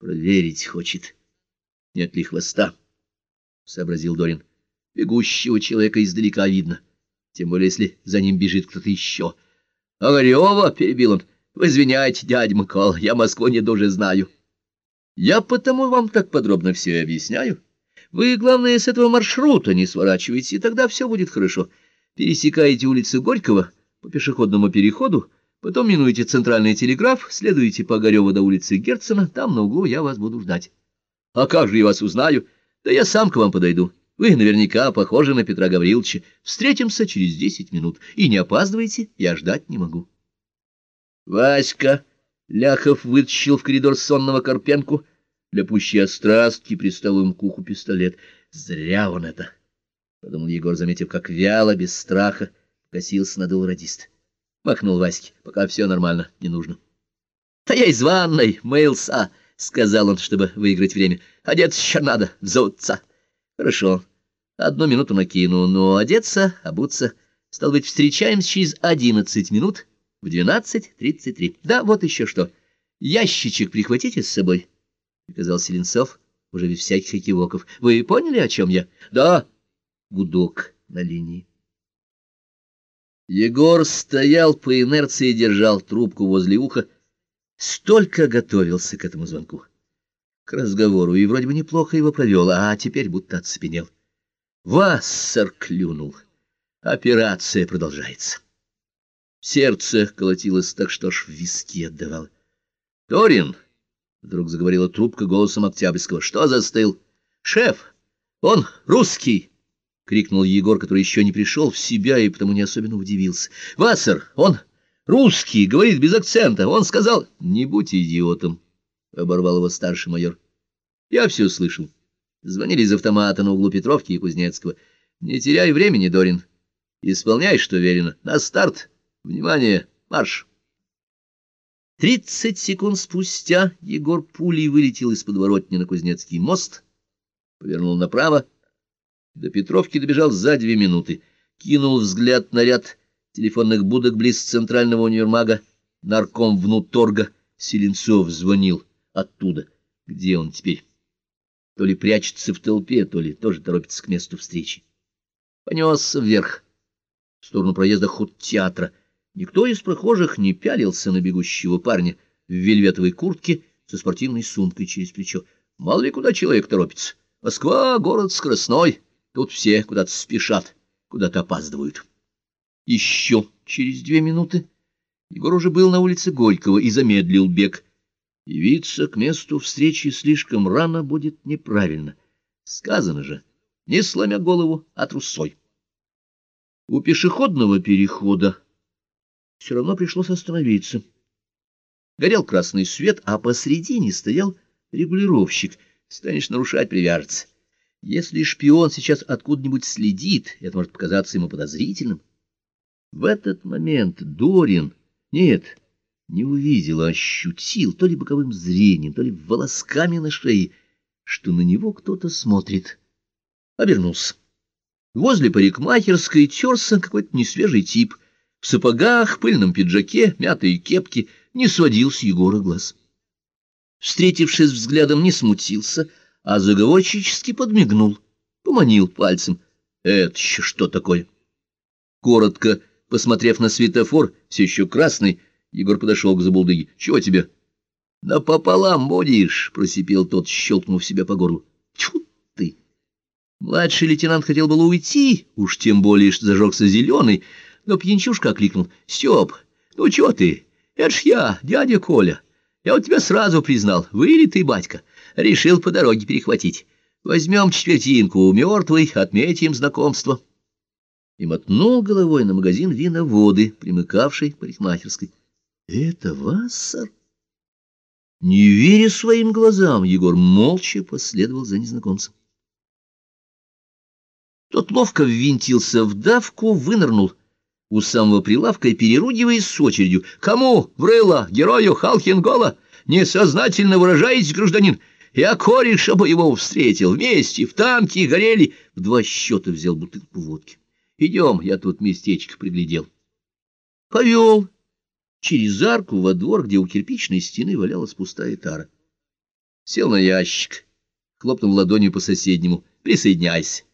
Проверить хочет. Нет ли хвоста? — сообразил Дорин. Бегущего человека издалека видно, тем более если за ним бежит кто-то еще. — Огарева, — перебил он, — вы извиняйте, дядя Микола, я Москву не дуже знаю. — Я потому вам так подробно все объясняю. Вы, главное, с этого маршрута не сворачиваете, и тогда все будет хорошо. Пересекаете улицу Горького по пешеходному переходу, Потом минуете центральный телеграф, следуете по Огареву до улицы Герцена, там на углу я вас буду ждать. А как же я вас узнаю? Да я сам к вам подойду. Вы наверняка похожи на Петра Гавриловича. Встретимся через десять минут. И не опаздывайте, я ждать не могу. Васька Ляхов вытащил в коридор сонного Карпенку. Для пущей острастки приставил ему к уху пистолет. Зря он это, — подумал Егор, заметив, как вяло, без страха, косился надул радист. — махнул Ваське. — Пока все нормально, не нужно. — Да я из ванной мылся, — сказал он, чтобы выиграть время. — Одеться еще надо, взуться. — Хорошо. Одну минуту накину, но одеться, обуться. Стал быть, встречаемся через одиннадцать минут в двенадцать тридцать три. Да, вот еще что. Ящичек прихватите с собой, — приказал Селенцов, уже без всяких экивоков. — Вы поняли, о чем я? — Да. Гудок на линии. Егор стоял по инерции и держал трубку возле уха. Столько готовился к этому звонку. К разговору, и вроде бы неплохо его провел, а теперь будто оцепенел. Вассер клюнул. Операция продолжается. Сердце колотилось так, что аж в виски отдавало. — Торин! — вдруг заговорила трубка голосом Октябрьского. — Что застыл? — Шеф! Он русский! Крикнул Егор, который еще не пришел в себя и потому не особенно удивился. — Вассер, он русский, говорит без акцента. Он сказал... — Не будь идиотом, — оборвал его старший майор. — Я все слышал. Звонили из автомата на углу Петровки и Кузнецкого. Не теряй времени, Дорин. Исполняй, что верено. На старт. Внимание, марш. Тридцать секунд спустя Егор пулей вылетел из подворотни на Кузнецкий мост, повернул направо, до Петровки добежал за две минуты, кинул взгляд на ряд телефонных будок близ центрального универмага, нарком внуторга, Селенцов звонил оттуда. Где он теперь? То ли прячется в толпе, то ли тоже торопится к месту встречи. Понесся вверх, в сторону проезда худтеатра. Никто из прохожих не пялился на бегущего парня в вельветовой куртке со спортивной сумкой через плечо. Мало ли куда человек торопится. Москва — город скоростной. Тут все куда-то спешат, куда-то опаздывают. Еще через две минуты Егор уже был на улице Горького и замедлил бег. Явиться к месту встречи слишком рано будет неправильно. Сказано же, не сломя голову, а трусой. У пешеходного перехода все равно пришлось остановиться. Горел красный свет, а посредине стоял регулировщик. Станешь нарушать, привяжется. Если шпион сейчас откуда-нибудь следит, это может показаться ему подозрительным. В этот момент Дорин, нет, не увидел, а ощутил то ли боковым зрением, то ли волосками на шее, что на него кто-то смотрит. Обернулся. Возле парикмахерской терся какой-то несвежий тип, в сапогах, пыльном пиджаке, мятой кепке, не сводил с Егора глаз. Встретившись взглядом, не смутился — а заговорчически подмигнул, поманил пальцем. Это еще что такое? Коротко посмотрев на светофор, все еще красный, Егор подошел к забулдыге. — Чего тебе? — Напополам будешь, — просипел тот, щелкнув себя по горлу. — Тьфу ты! Младший лейтенант хотел было уйти, уж тем более, что зажегся зеленый, но пьянчушка окликнул. — Степ, ну чего ты? Это ж я, дядя Коля. Я вот тебя сразу признал, вылитый батька решил по дороге перехватить. Возьмем четвертинку, мертвый, отметим знакомство. И мотнул головой на магазин вина-воды, примыкавший к парикмахерской. — Это Вассер? Не веря своим глазам, Егор молча последовал за незнакомцем. Тот ловко ввинтился в давку, вынырнул у самого прилавка и, переругиваясь с очередью, «Кому? Врыла? Герою Халхингола? Несознательно выражаетесь, гражданин? Я кореша боевого встретил, вместе, в танке горели. В два счета взял бутылку водки. Идем, я тут местечко приглядел. Повел через арку во двор, где у кирпичной стены валялась пустая тара. сел на ящик, хлопнул ладонью по соседнему. «Присоединяйся».